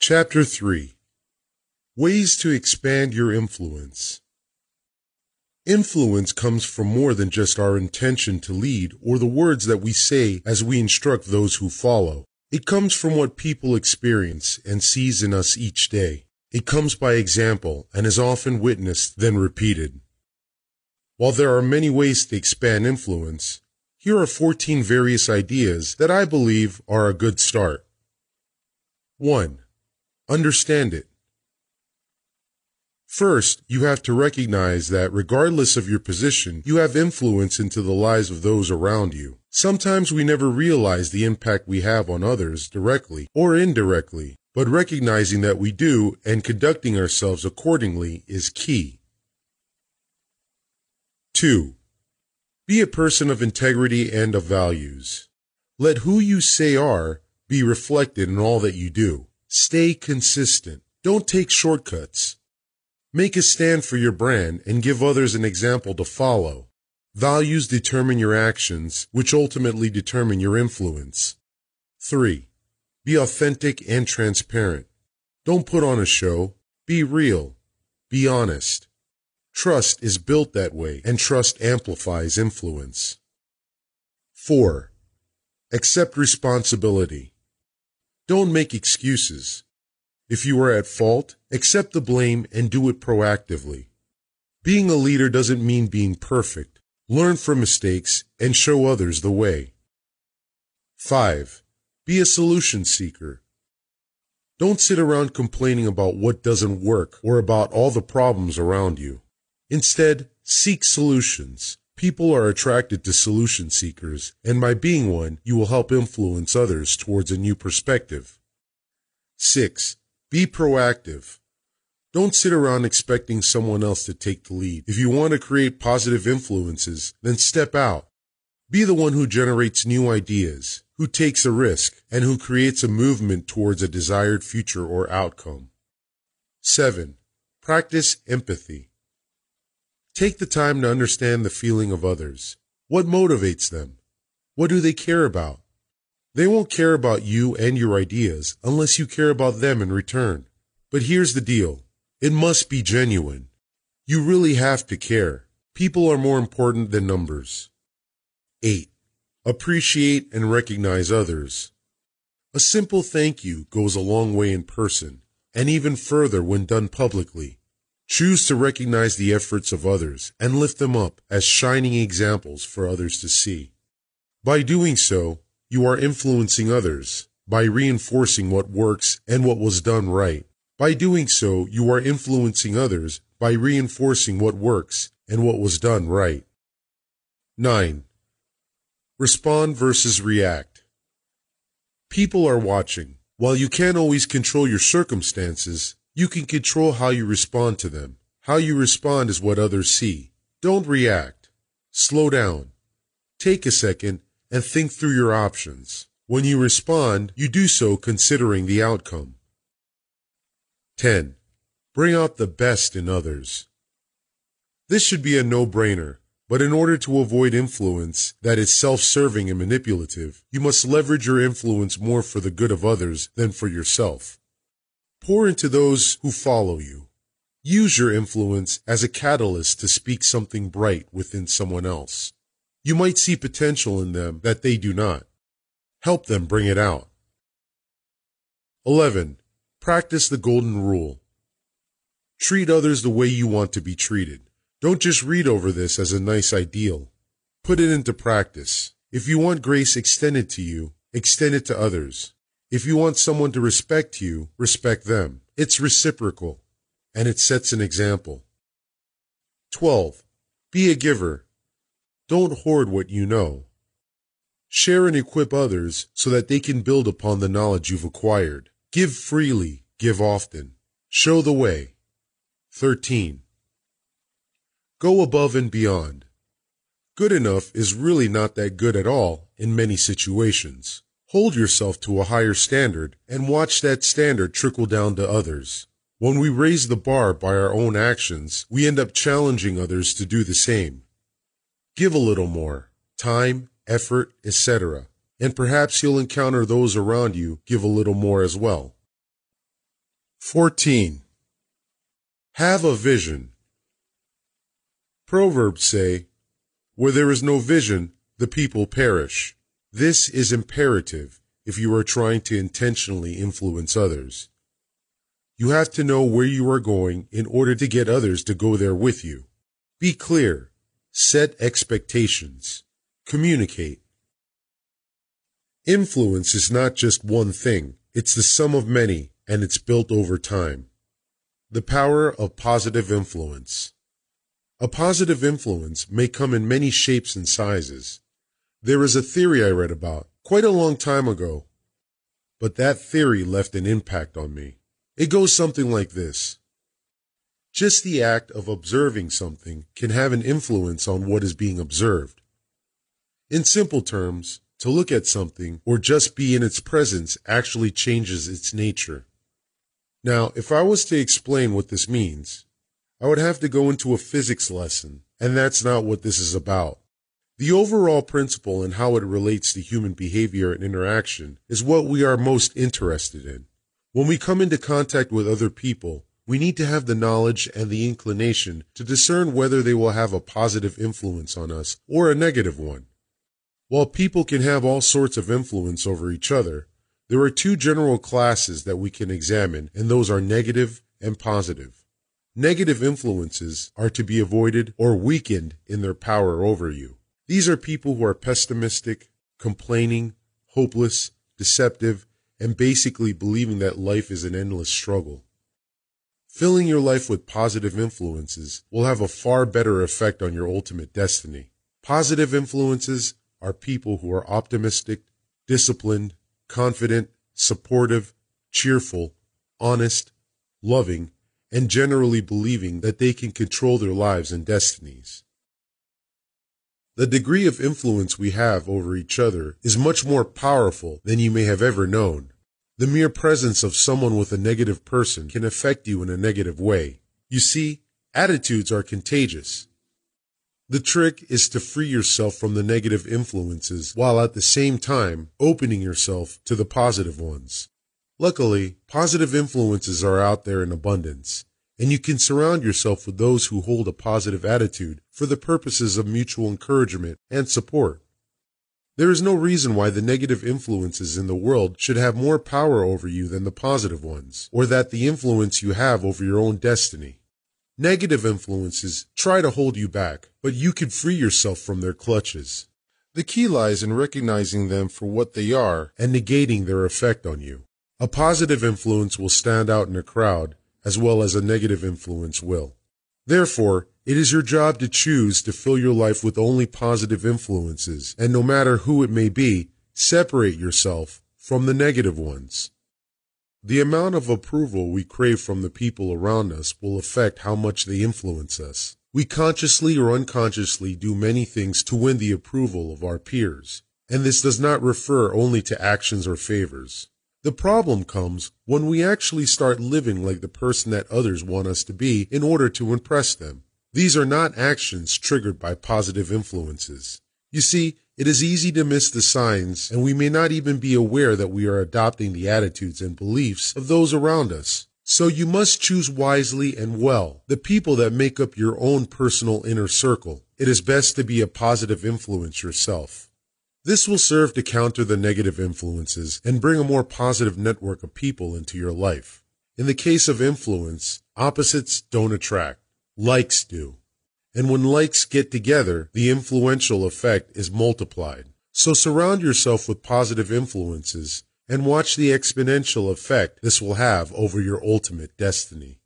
Chapter 3 Ways to Expand Your Influence Influence comes from more than just our intention to lead or the words that we say as we instruct those who follow. It comes from what people experience and sees in us each day. It comes by example and is often witnessed then repeated. While there are many ways to expand influence, here are 14 various ideas that I believe are a good start. 1. Understand it. First, you have to recognize that regardless of your position, you have influence into the lives of those around you. Sometimes we never realize the impact we have on others directly or indirectly, but recognizing that we do and conducting ourselves accordingly is key. 2. Be a person of integrity and of values. Let who you say are be reflected in all that you do. Stay consistent. Don't take shortcuts. Make a stand for your brand and give others an example to follow. Values determine your actions, which ultimately determine your influence. 3. Be authentic and transparent. Don't put on a show. Be real. Be honest. Trust is built that way, and trust amplifies influence. 4. Accept responsibility. Don't make excuses. If you are at fault, accept the blame and do it proactively. Being a leader doesn't mean being perfect. Learn from mistakes and show others the way. 5. Be a solution seeker. Don't sit around complaining about what doesn't work or about all the problems around you. Instead, seek solutions. People are attracted to solution seekers, and by being one, you will help influence others towards a new perspective. 6. Be proactive. Don't sit around expecting someone else to take the lead. If you want to create positive influences, then step out. Be the one who generates new ideas, who takes a risk, and who creates a movement towards a desired future or outcome. 7. Practice empathy. Take the time to understand the feeling of others. What motivates them? What do they care about? They won't care about you and your ideas unless you care about them in return. But here's the deal. It must be genuine. You really have to care. People are more important than numbers. 8. Appreciate and recognize others. A simple thank you goes a long way in person, and even further when done publicly. Choose to recognize the efforts of others and lift them up as shining examples for others to see. By doing so, you are influencing others by reinforcing what works and what was done right. By doing so, you are influencing others by reinforcing what works and what was done right. 9. Respond versus react. People are watching. While you can't always control your circumstances, you can control how you respond to them. How you respond is what others see. Don't react. Slow down. Take a second and think through your options. When you respond, you do so considering the outcome. 10. Bring out the best in others. This should be a no-brainer, but in order to avoid influence that is self-serving and manipulative, you must leverage your influence more for the good of others than for yourself. Pour into those who follow you. Use your influence as a catalyst to speak something bright within someone else. You might see potential in them that they do not. Help them bring it out. 11. Practice the golden rule. Treat others the way you want to be treated. Don't just read over this as a nice ideal. Put it into practice. If you want grace extended to you, extend it to others. If you want someone to respect you, respect them. It's reciprocal, and it sets an example. 12. Be a giver. Don't hoard what you know. Share and equip others so that they can build upon the knowledge you've acquired. Give freely, give often. Show the way. 13. Go above and beyond. Good enough is really not that good at all in many situations. Hold yourself to a higher standard and watch that standard trickle down to others. When we raise the bar by our own actions, we end up challenging others to do the same. Give a little more time, effort, etc. And perhaps you'll encounter those around you give a little more as well. 14. Have a vision. Proverbs say, Where there is no vision, the people perish. This is imperative if you are trying to intentionally influence others. You have to know where you are going in order to get others to go there with you. Be clear. Set expectations. Communicate. Influence is not just one thing. It's the sum of many, and it's built over time. The power of positive influence. A positive influence may come in many shapes and sizes. There is a theory I read about quite a long time ago, but that theory left an impact on me. It goes something like this. Just the act of observing something can have an influence on what is being observed. In simple terms, to look at something or just be in its presence actually changes its nature. Now, if I was to explain what this means, I would have to go into a physics lesson, and that's not what this is about. The overall principle and how it relates to human behavior and interaction is what we are most interested in. When we come into contact with other people, we need to have the knowledge and the inclination to discern whether they will have a positive influence on us or a negative one. While people can have all sorts of influence over each other, there are two general classes that we can examine, and those are negative and positive. Negative influences are to be avoided or weakened in their power over you. These are people who are pessimistic, complaining, hopeless, deceptive, and basically believing that life is an endless struggle. Filling your life with positive influences will have a far better effect on your ultimate destiny. Positive influences are people who are optimistic, disciplined, confident, supportive, cheerful, honest, loving, and generally believing that they can control their lives and destinies. The degree of influence we have over each other is much more powerful than you may have ever known. The mere presence of someone with a negative person can affect you in a negative way. You see, attitudes are contagious. The trick is to free yourself from the negative influences while at the same time opening yourself to the positive ones. Luckily, positive influences are out there in abundance and you can surround yourself with those who hold a positive attitude for the purposes of mutual encouragement and support. There is no reason why the negative influences in the world should have more power over you than the positive ones, or that the influence you have over your own destiny. Negative influences try to hold you back, but you can free yourself from their clutches. The key lies in recognizing them for what they are and negating their effect on you. A positive influence will stand out in a crowd as well as a negative influence will. Therefore, it is your job to choose to fill your life with only positive influences, and no matter who it may be, separate yourself from the negative ones. The amount of approval we crave from the people around us will affect how much they influence us. We consciously or unconsciously do many things to win the approval of our peers, and this does not refer only to actions or favors. The problem comes when we actually start living like the person that others want us to be in order to impress them. These are not actions triggered by positive influences. You see, it is easy to miss the signs, and we may not even be aware that we are adopting the attitudes and beliefs of those around us. So you must choose wisely and well the people that make up your own personal inner circle. It is best to be a positive influence yourself. This will serve to counter the negative influences and bring a more positive network of people into your life. In the case of influence, opposites don't attract. Likes do. And when likes get together, the influential effect is multiplied. So surround yourself with positive influences and watch the exponential effect this will have over your ultimate destiny.